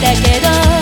だけど